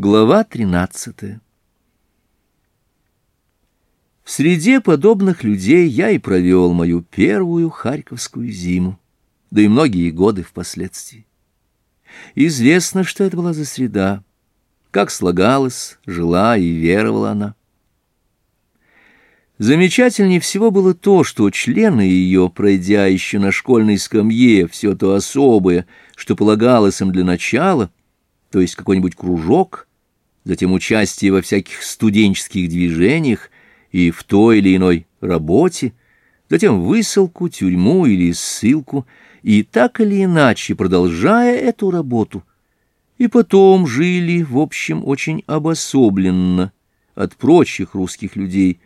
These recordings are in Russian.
Глава 13. В среде подобных людей я и провел мою первую харьковскую зиму, да и многие годы впоследствии. Известно, что это была за среда, как слагалась, жила и веровала она. Замечательнее всего было то, что члены ее, пройдя еще на школьной скамье все то особое, что полагалось им для начала, то есть какой-нибудь кружок, затем участие во всяких студенческих движениях и в той или иной работе, затем высылку, тюрьму или ссылку, и так или иначе продолжая эту работу. И потом жили, в общем, очень обособленно от прочих русских людей,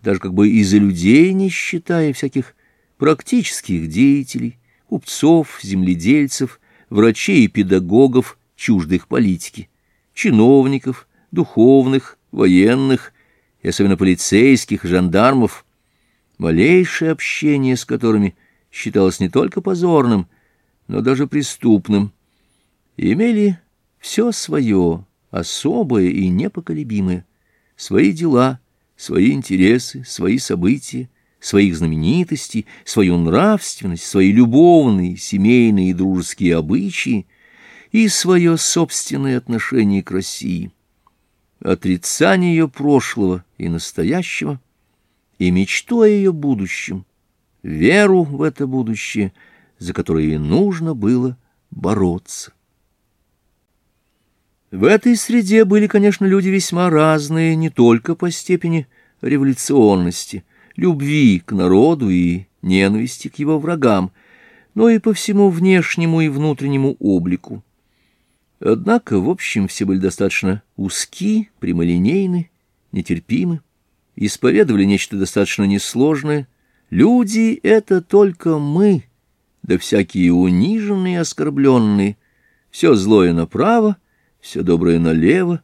даже как бы из-за людей не считая всяких практических деятелей, купцов, земледельцев, врачей и педагогов, чуждых политики, чиновников, духовных, военных, и особенно полицейских, жандармов, малейшее общение с которыми считалось не только позорным, но даже преступным, имели все свое, особое и непоколебимое, свои дела, свои интересы, свои события, своих знаменитостей, свою нравственность, свои любовные, семейные и дружеские обычаи и свое собственное отношение к России отрицание ее прошлого и настоящего, и мечту о ее будущем, веру в это будущее, за которое ей нужно было бороться. В этой среде были, конечно, люди весьма разные не только по степени революционности, любви к народу и ненависти к его врагам, но и по всему внешнему и внутреннему облику. Однако, в общем, все были достаточно узки, прямолинейны, нетерпимы, исповедовали нечто достаточно несложное. Люди — это только мы, да всякие униженные оскорбленные. Все злое направо, все доброе налево,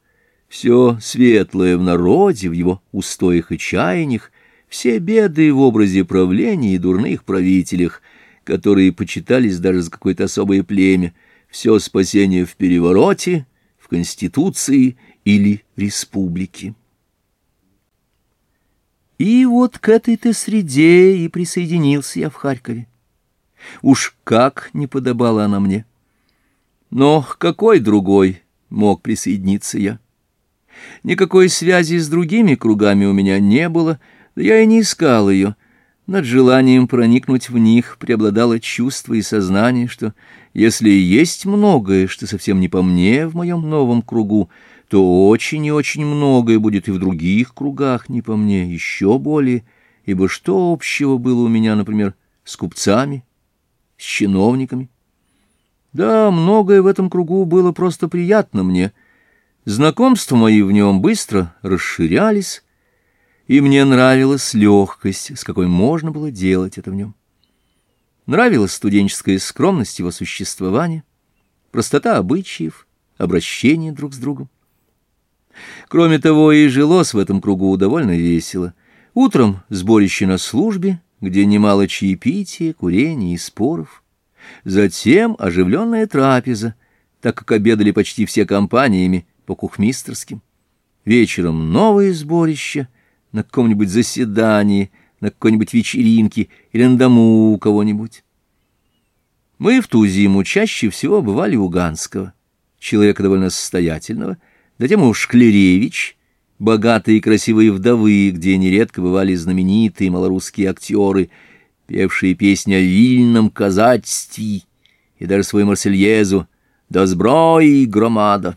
все светлое в народе, в его устоях и чаяниях, все беды в образе правления и дурных правителях, которые почитались даже за какое-то особое племя — все спасение в перевороте, в Конституции или Республике. И вот к этой-то среде и присоединился я в Харькове. Уж как не подобала она мне. Но какой другой мог присоединиться я? Никакой связи с другими кругами у меня не было, да я и не искал ее — над желанием проникнуть в них преобладало чувство и сознание, что если есть многое, что совсем не по мне в моем новом кругу, то очень и очень многое будет и в других кругах не по мне, еще более, ибо что общего было у меня, например, с купцами, с чиновниками? Да, многое в этом кругу было просто приятно мне. Знакомства мои в нем быстро расширялись, и мне нравилась легкость, с какой можно было делать это в нем. Нравилась студенческая скромность его существования, простота обычаев, обращение друг с другом. Кроме того, и жилось в этом кругу довольно весело. Утром сборище на службе, где немало чаепития, курения и споров. Затем оживленная трапеза, так как обедали почти все компаниями по кухмистерским. Вечером новое сборище. — на каком-нибудь заседании, на какой-нибудь вечеринке или на дому у кого-нибудь. Мы в ту зиму чаще всего бывали у Ганского, человека довольно состоятельного, затем у Шклеревич, богатые и красивые вдовы, где нередко бывали знаменитые малорусские актеры, певшие песни о вильном казачстве и даже свою Марсельезу «До сброи громада».